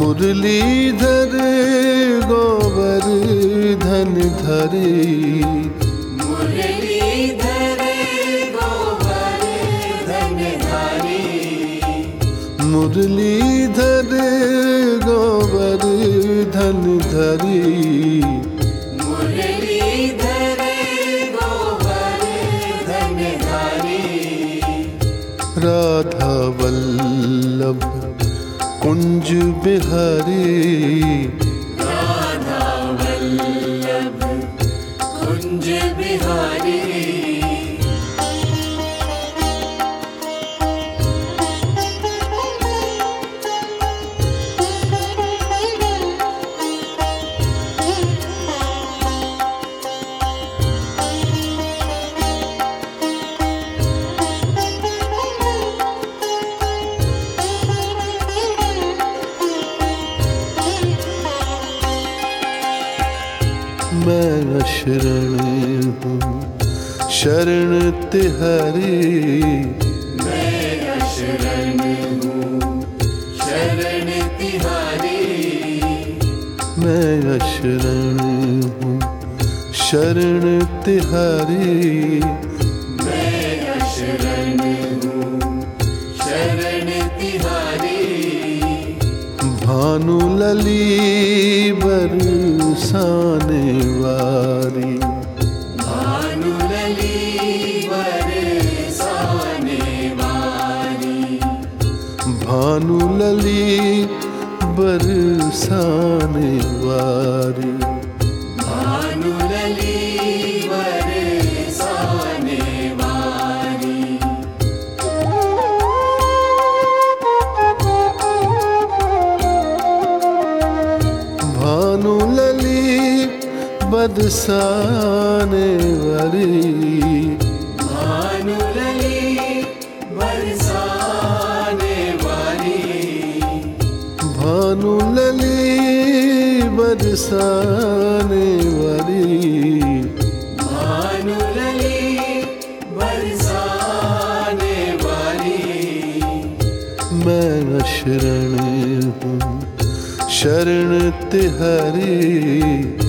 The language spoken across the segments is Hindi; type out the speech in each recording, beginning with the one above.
मुरलीधर गोवर्धन धरी। मुरलीधर गोवर्धन धरी। राधा वल्लभ कुंज बिहारी। ी भु लि बान्वाुली बावा भूललि बुरी बरसाने वाली। भानुलली बरसाने वाली। भानुलली बरसाने वाली। भानुलली बरसाने वाली। मैं शरण हूँ शरण तिहारी।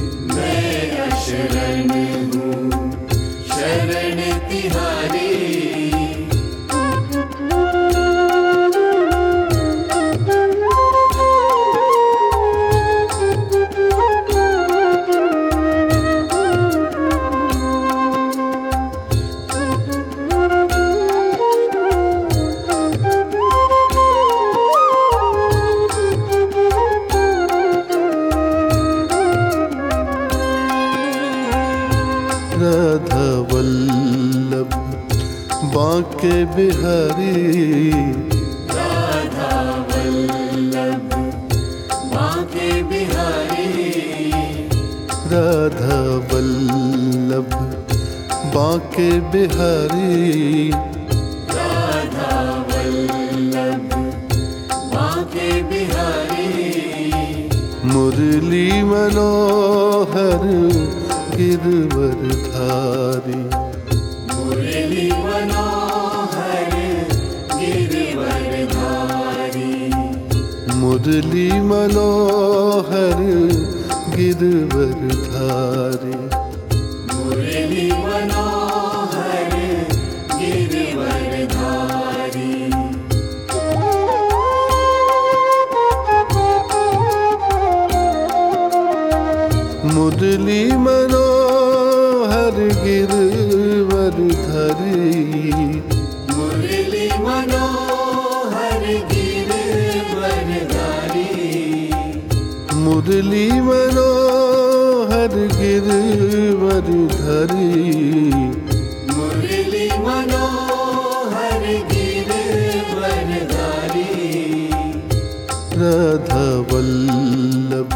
राधा वल्लभ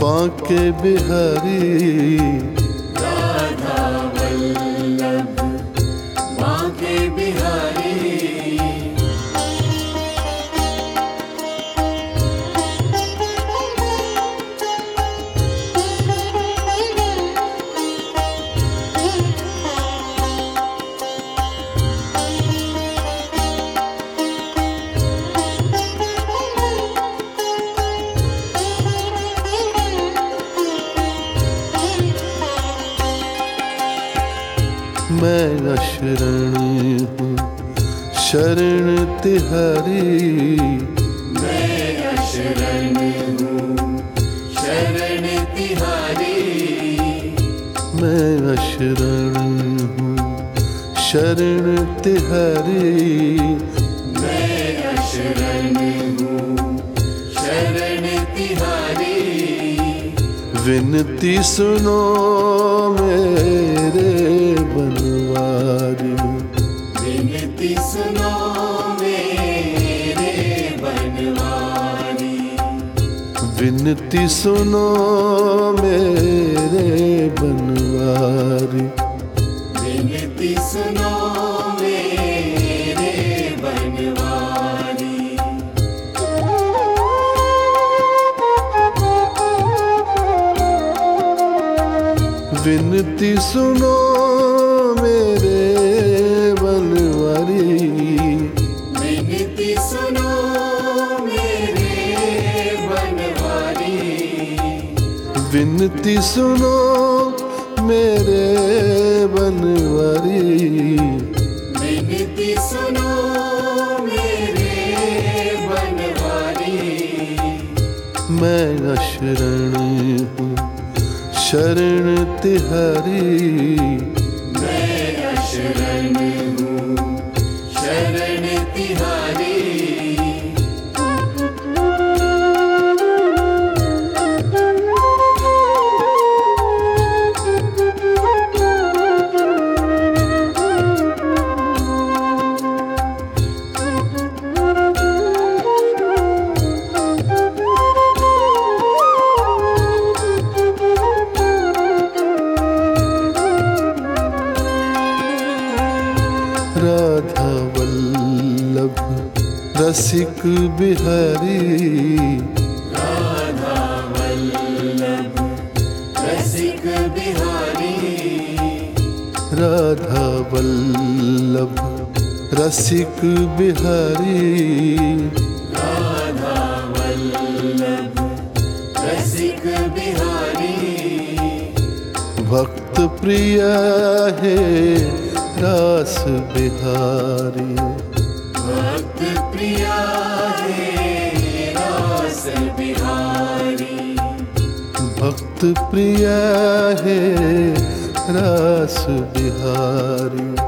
बांके बिहारी सुनो मेरे बनवारी विनती सुनो मेरे बनवारी विनती सुनो विनती सुनो मेरे बनवारी विनती सुनो मेरे बनवारी विनती सुनो मेरे बनवारी विनती सुनो मेरे बनवारी मैं शरण हूँ शरण तिहारी। वल्लभ रसिक बिहारी। राधा वल्लभ रसिक बिहारी। भक्त प्रिय है रास बिहारी। भक्त प्रिया है रास बिहारी। भक्त प्रिय है रास बिहारी।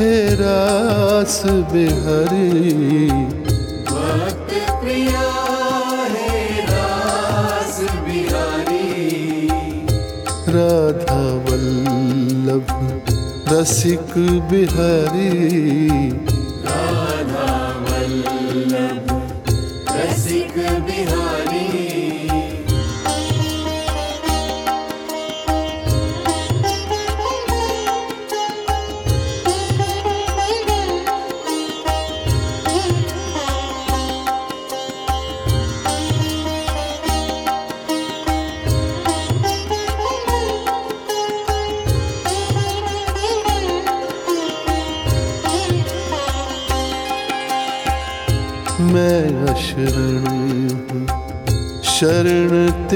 है रास बिहारी। भक्त प्रिय है रास बिहारी। भक्त प्रिया है रास बिहारी राधा वल्लभ रसिक बिहारी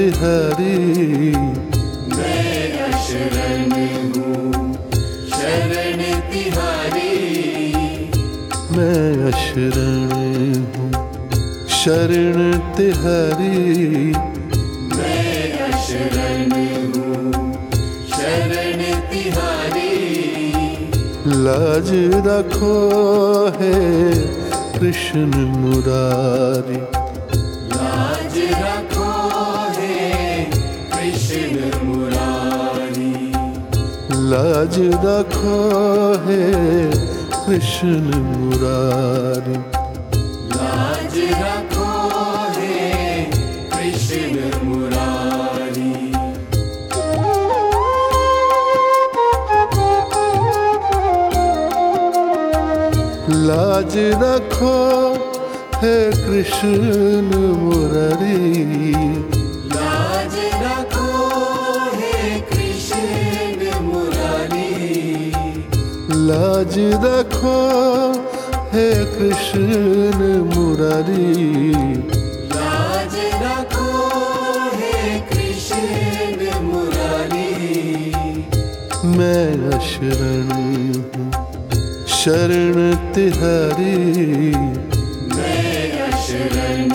शरण मैं शरण हूँ शरण तिहारी। मैं शरण हूँ शरण तिहारी। मैं शरण हूँ शरण तिहारी। लाज रखो है कृष्ण मुरारी। रखो है कृष्ण मुरारी लाज रखो है कृष्ण मुरारी। लाज रखो है कृष्ण मुरारी लाज रखो हे कृष्ण मुरारी। लाज रखो हे कृष्ण मुरारी। मैं शरण हूँ शरण तिहारी। मैं शरण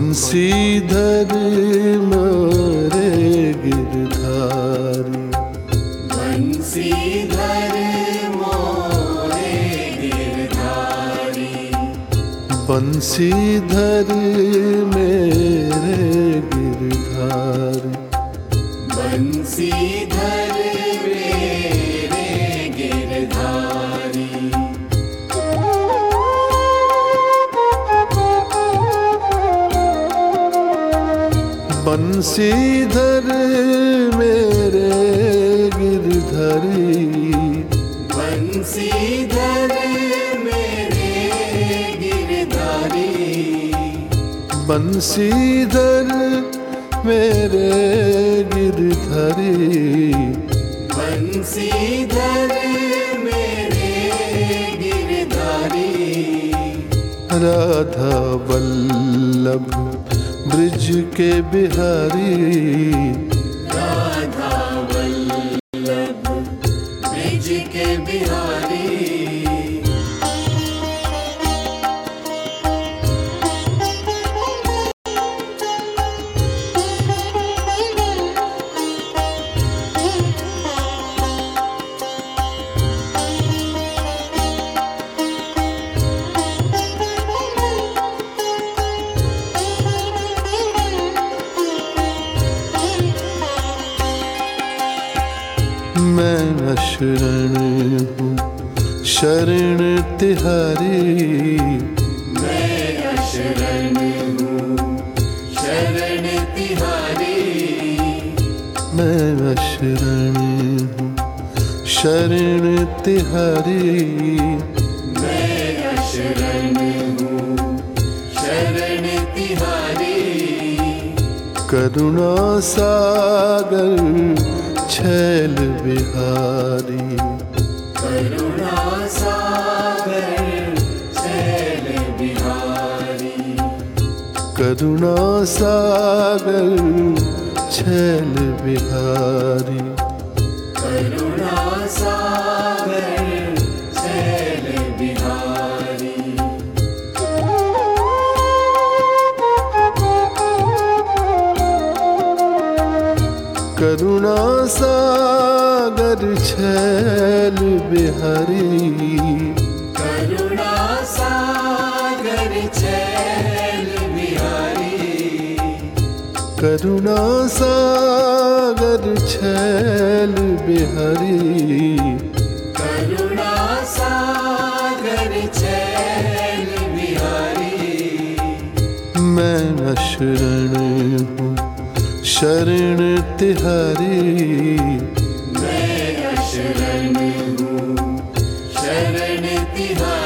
बंसीधर मोरे गिरधारी। बंसीधर मोरे गिरधारी। बंसीधर मेरे गिरधारी। बंसीधर बंसीधर मेरे गिरधरी बंसीधर मेरे गिरधरी बंसीधर मेरे गिरधरी बंसीधर मेरे गिरधरी राधा बल्लभ ब्रिज के बिहारी। शरण शरण तिहारी। मैं शरण हूँ शरण तिहारी। शरण तिहारी। करुणा सागर छैल बिहारी। करुणा सागर छल बिहारी। करुणा सागर करुणा सागर छल बिहारी। करुणा सागर छैल बिहारी। करुणा सागर छैल बिहारी। मैं शरण हूँ शरण तिहारी। मैं शरण हूँ शरण तिहारी।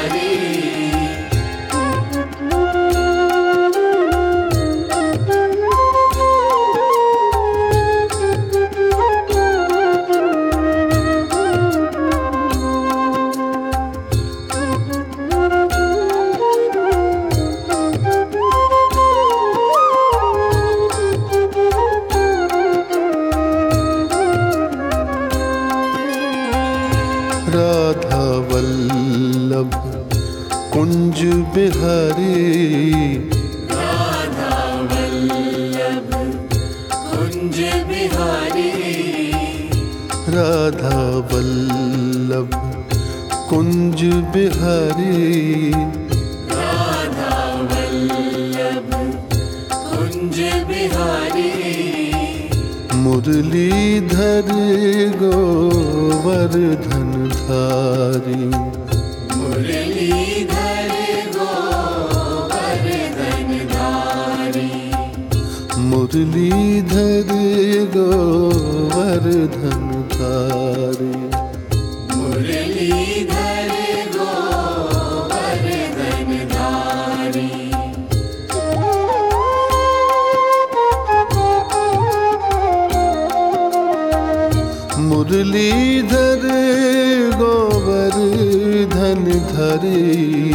धरी।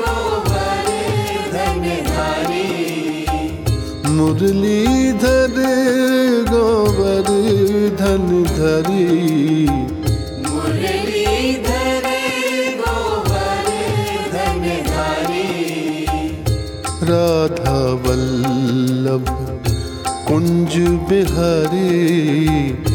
गोवर्धन धारी मुरलीधर गोवर्धन धरी मुरलीधर गोवर्धन धारी। राधा वल्लभ कुंज बिहारी।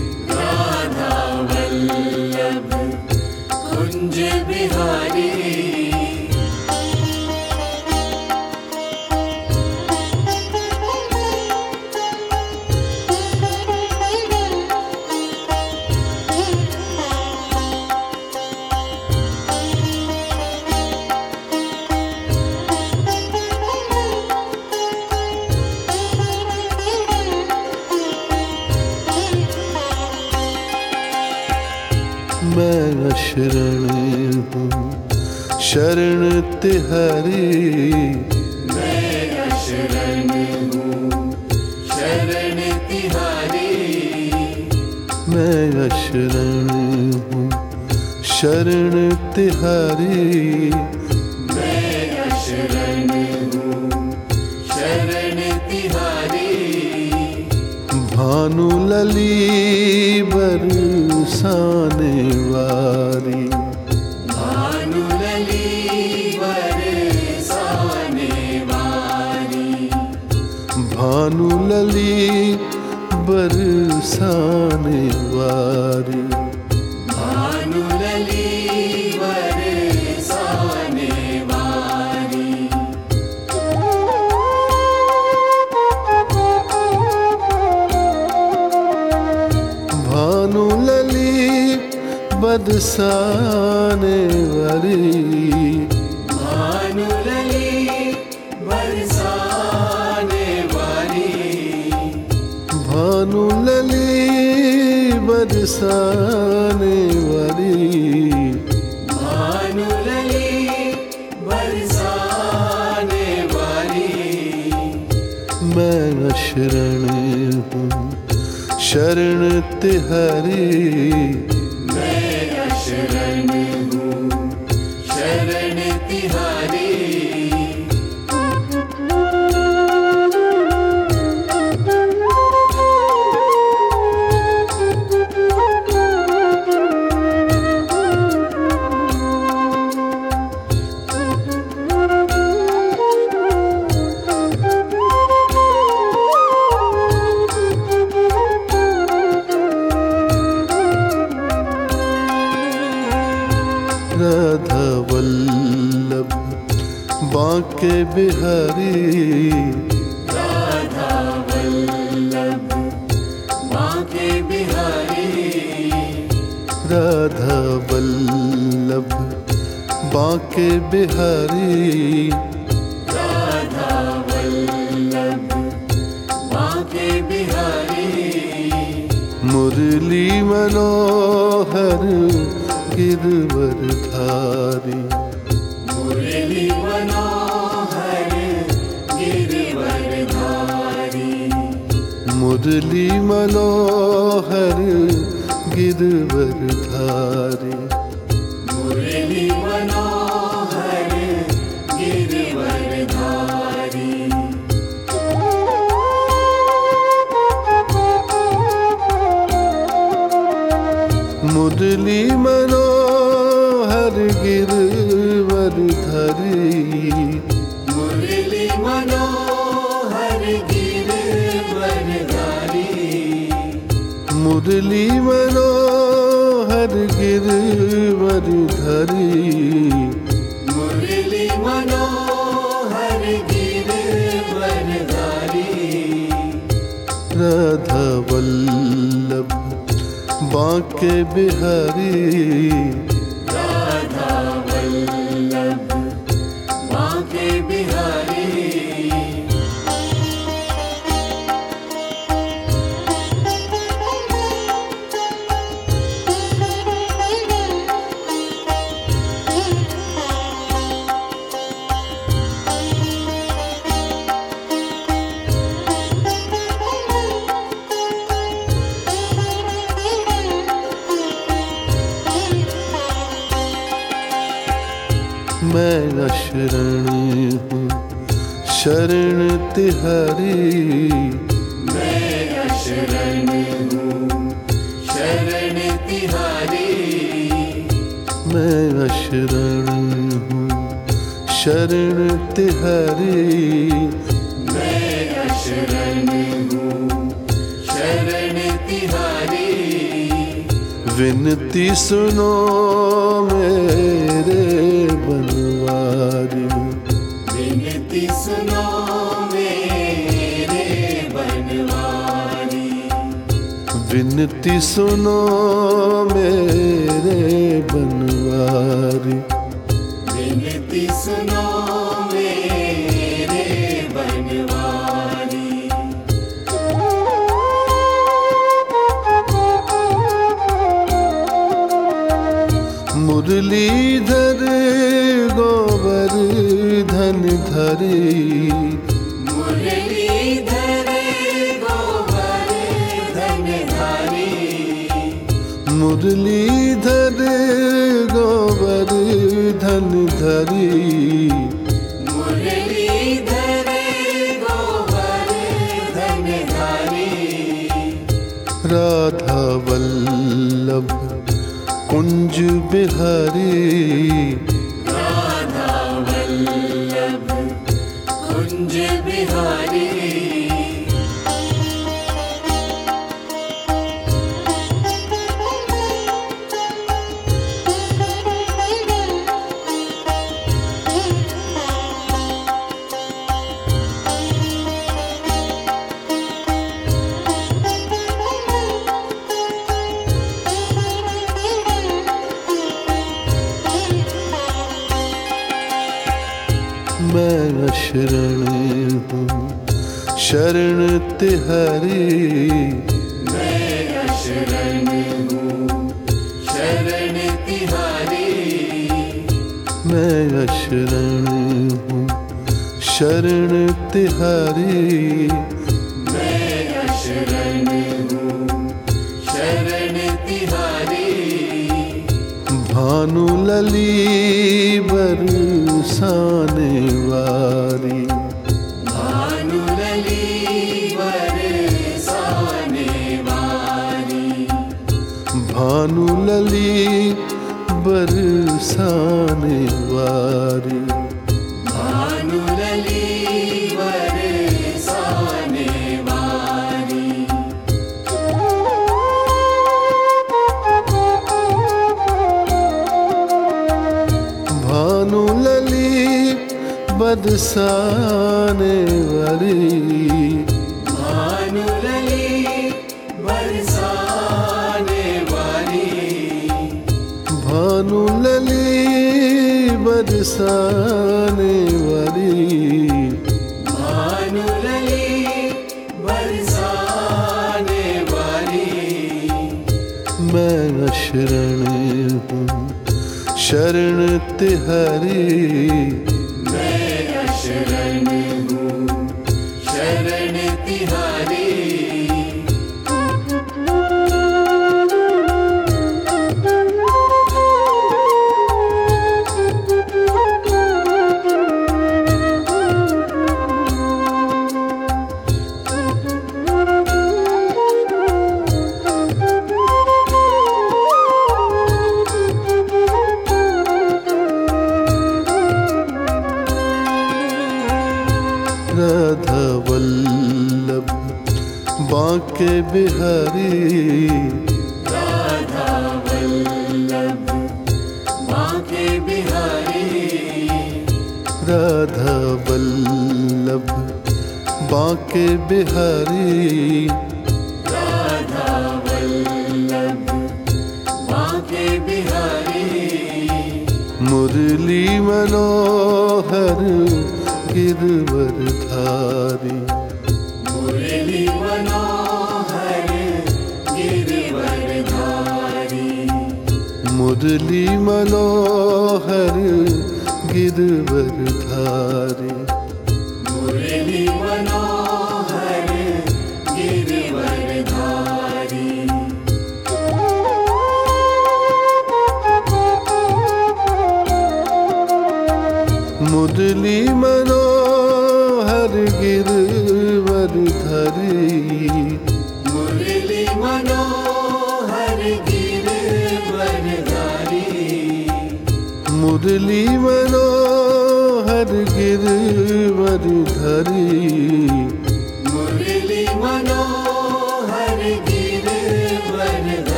बरसाने वारी। भानुलली बरसाने वारी बरसाने वारी भानुलली बरसाने वारी भानु लली बरसाने वारी भानुलली बरसाने वारी मैं शरण हूँ शरण तिहारी। बांके बिहारी। राधा वल्लभ बांके बिहारी। राधा वल्लभ बांके बिहारी। राधा वल्लभ बांके बिहारी। मुरली मनोहर गिरवरधारी മുരളി മനോഹര ഗിരിവരു वल्लभ बांके बिहारी। मैं शरण हूँ। शरण तिहारी। मैं शरण हूँ। शरण तिहारी। मैं शरण हूँ। शरण तिहारी। मैं शरण हूँ। शरण तिहारी। विनती सुनो मेरे बनवारी विनती सुनो मेरे बनवारी। विनती सुनो मेरे बनवारी। मुरलीधर गोवर्धन धरी। मुरलीधर गोवर्धन धरी। मुरलीधर गोवर्धन धारी। राधा वल्लभ कुंज बिहारी शरण हूँ शरण तिहारी। भानु लली बरसाने वारी। भानुलली बरसाने वाली भानु लली बरसाने लली बरसाने वाली भानुलली बरसाने वाली। भानु लली बरसाने वाली। भानुलली बरसाने वाली। मैं शरण हूँ शरण तिहारी। बांके बिहारी। राधा बल्लभ बाके बिहारी। राधा वल्लभ बांके बिहारी। no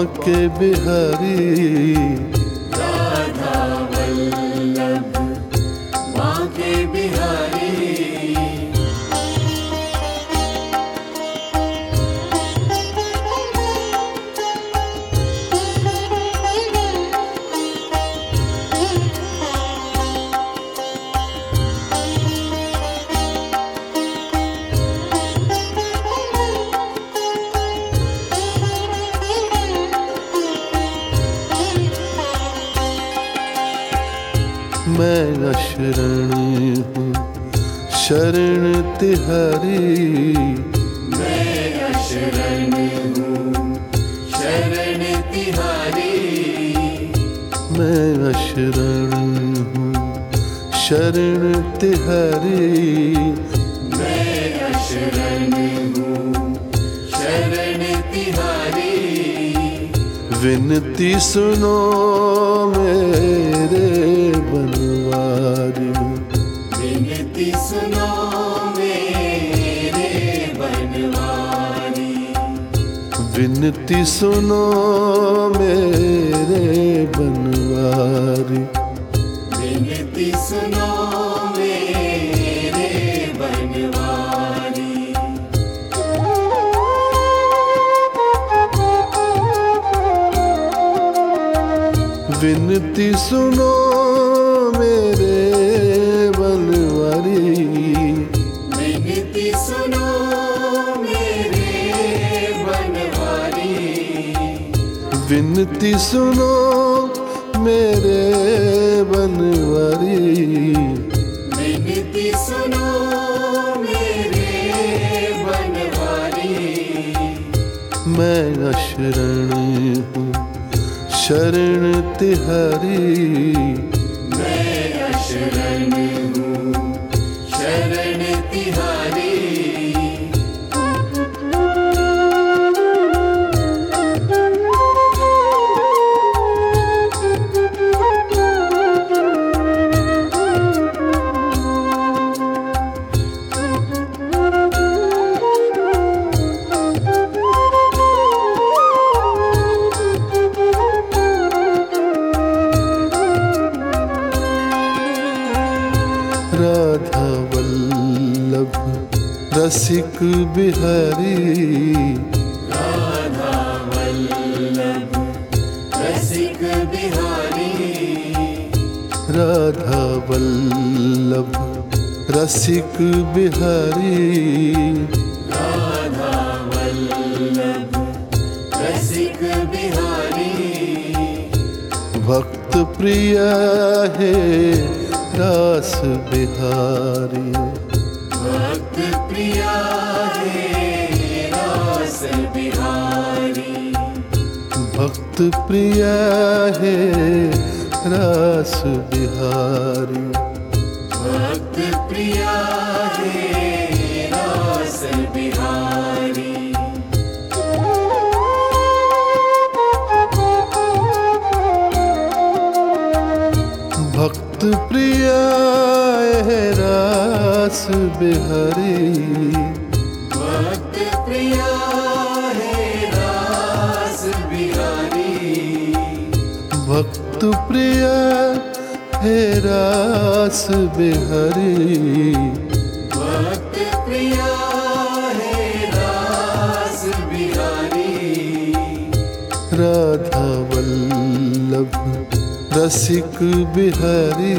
के बिहारी। सुनो मेरे बनवारी। विनती सुनो मेरे बनवारी। विनती सुनो मेरे बनवारी। विनती सुनो विनती सुनो मेरे बनवारी। विनती सुनो मेरे बनवारी। विनती सुनो मेरे बनवारी। विनती सुनो मेरे बनवारी। मैं शरण हूँ शरण तिहारी। बिहारी। राधा वल्लभ रसिक बिहारी। राधा वल्लभ रसिक बिहारी। राधा वल्लभ रसिक बिहारी। भक्त प्रिय है रास बिहारी। भक्त प्रिय है रास बिहारी। भक्त प्रिय है रास बिहारी। भक्त प्रिय है रास बिहारी। भक्त प्रिय हे रास बिहारी। भक्त प्रिया हे रास बिहारी। राधा वल्लभ रसिक बिहारी।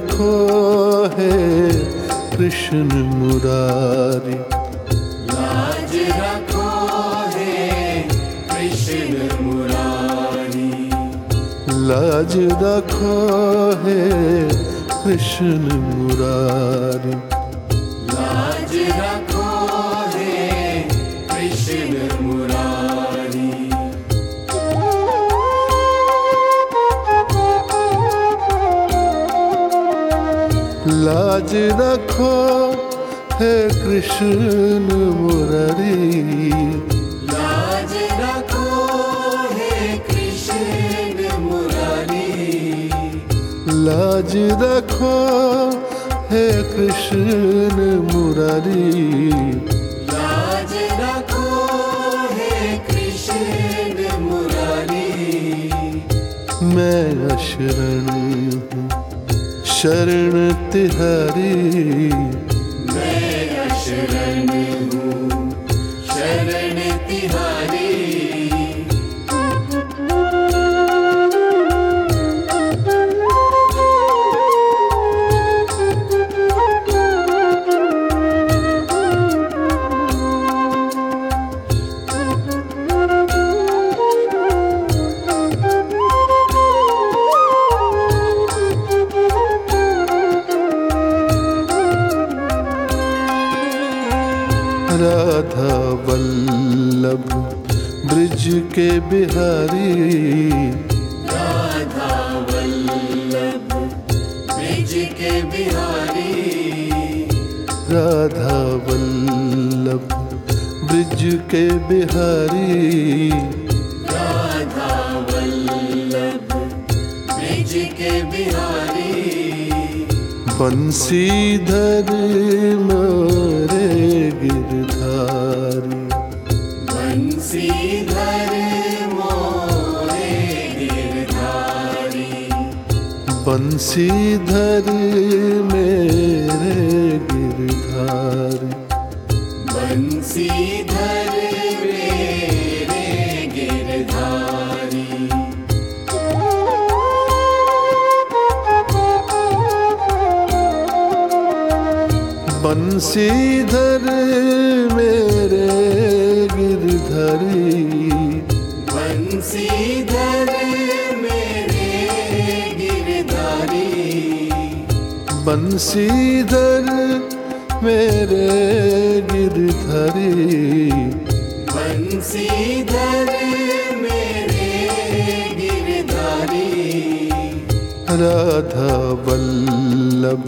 रखो है कृष्ण मुरारी। लाज रखो है कृष्ण मुरारी। लाज रखो है कृष्ण मुरारी कृष्ण मुरारी लाज रखो हे कृष्ण मुरारी लाज रखो हे कृष्ण मुरारी लाज रखो है कृष्ण मुरारी मैं अशरण हूँ शरण तिहारी। बिहारी। राधा वल्लभ ब्रिज के बिहारी। राधा वल्लभ ब्रिज के बिहारी। राधा वल्लभ ब्रिज के बिहारी। बंसीधर मोरे बंसीधर मेरे गिरधारी। बंसीधर मेरे गिरधारी। बंसीधर बंसीधर मेरे गिरधरी बंसीधर मेरे गिरधारी राधा बल्लभ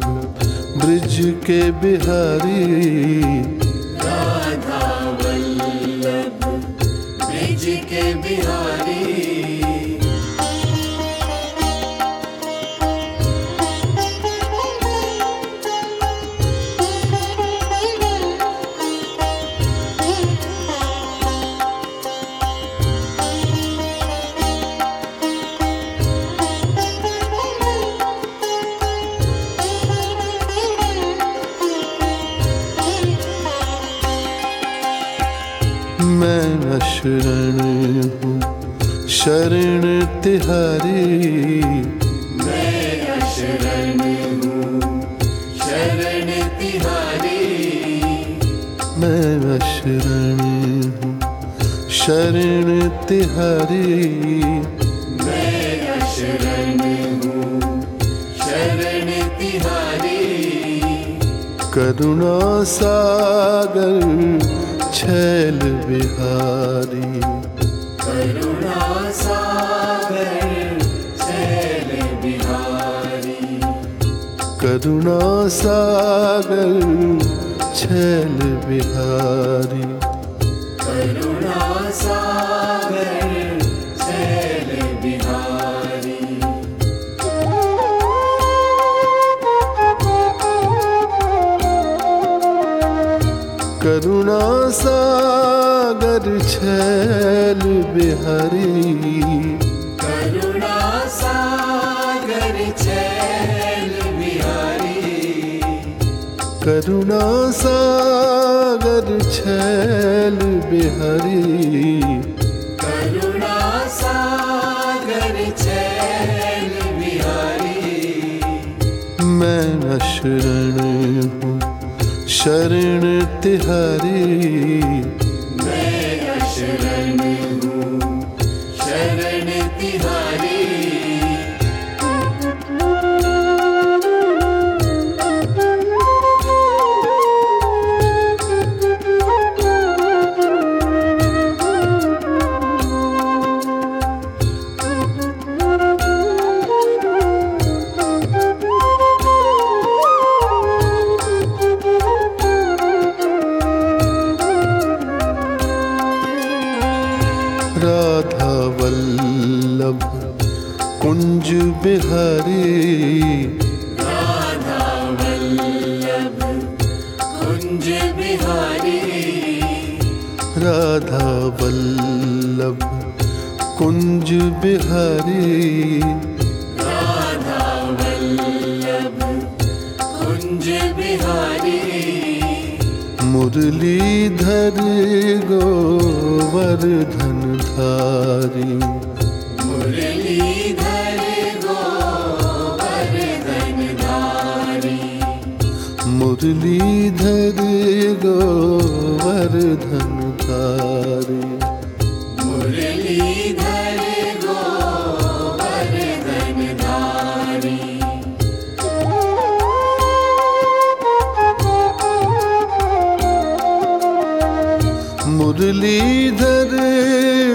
ब्रिज के बिहारी। हूँ शरण तिहारी। मैं शरण हूँ शरण तिहारी। मैं शरण हूँ शरण तिहारी। मैं शरण हूँ शरण तिहारी। करुणा सागर छैल बिहारी। करुणा सागर छैल बिहारी। करुणा सागर बिहारी। करुणा सागर छैल बिहारी करुणा सागर छैल बिहारी। करुणा सागर शैल बिहारी। मैं शरण हूँ शरण तिहारी। मरली धरे।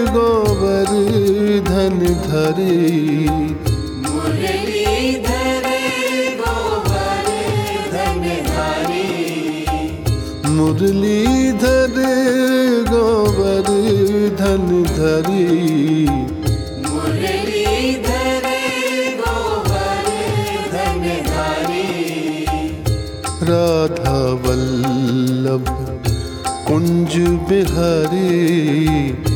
गोबरी धन धरि। मलीधरे गोबरी धन धरी। राधा वल्लभ कुंज बिहारी।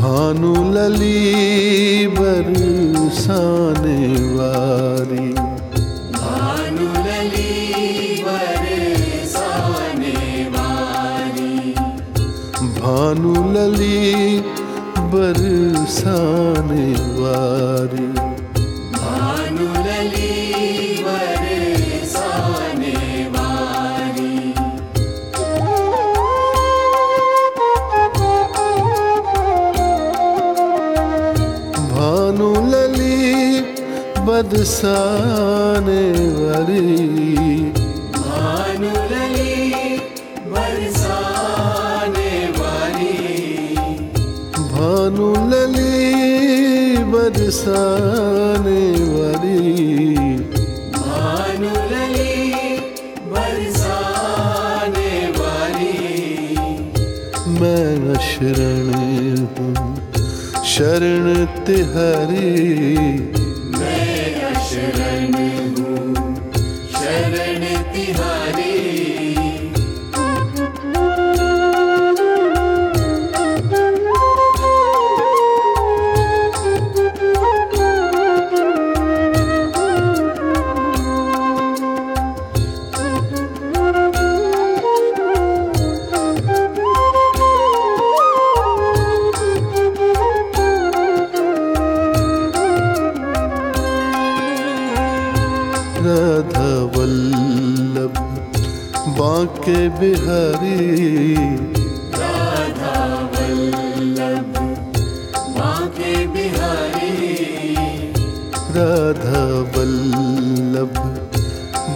भानु लली बरसाने वारी भानुलली बरसाने वारी भानु लली बरसाने वारी बदसाने वारी भानुलली बरसाने वाली। भानु लली बरसाने वाली। भानुलली बरसाने वाली। मैं शरण हूँ शरण तिहारी। बांके बिहारी। राधा वल्लभ बांके बिहारी। राधा वल्लभ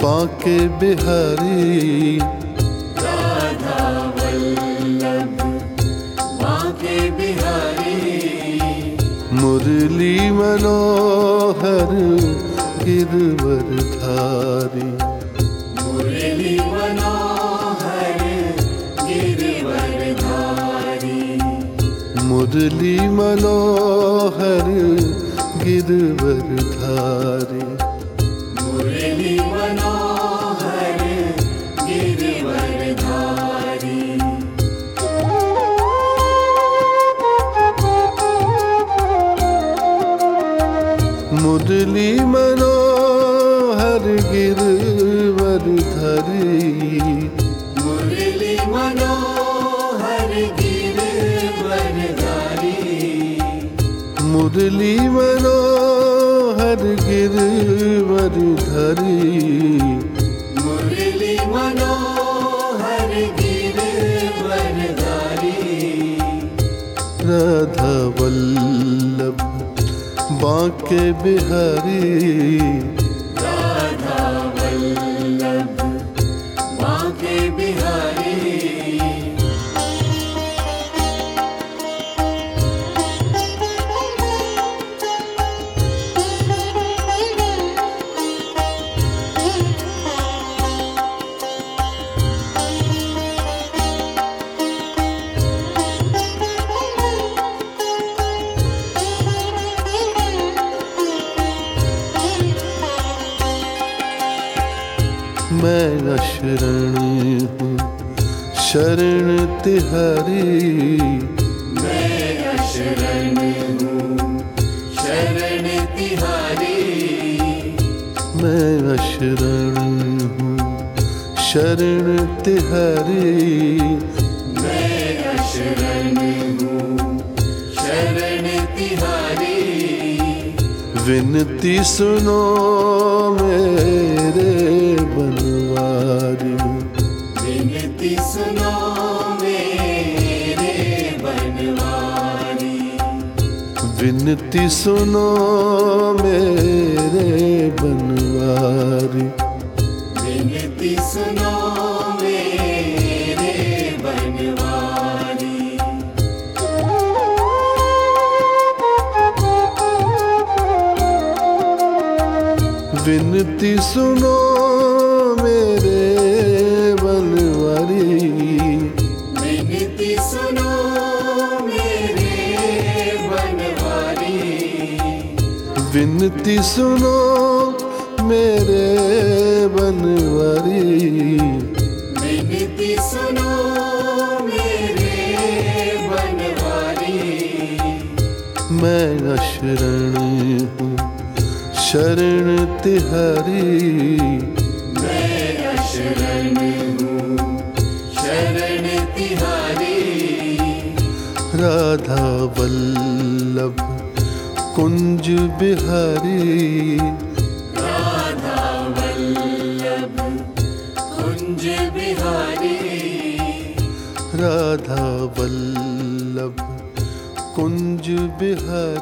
बांके बिहारी। मुरली मनोहर गिरवरधारी मुरली मनोहर गिर मुरली मनोहर गिरवरधारी राधा वल्लभ बांके बिहारी। तिहारी मैं शरण हूँ शरण तिहारी। मैं शरण हूँ शरण तिहारी। मैं शरण हूँ शरण तिहारी। विनती सुनो मेरे। विनती सुनो मेरे बनवारी। विनती सुनो मेरे बनवारी। विनती सुनो विनती सुनो मेरे बनवारी। विनती सुनो मेरे बनवारी। मैं अशरण हूँ शरण तिहारी। मैं शरण हूँ शरण तिहारी। राधा वल्लभ कुंज बिहारी। राधा वल्लभ कुंज बिहारी। राधा वल्लभ कुंज बिहारी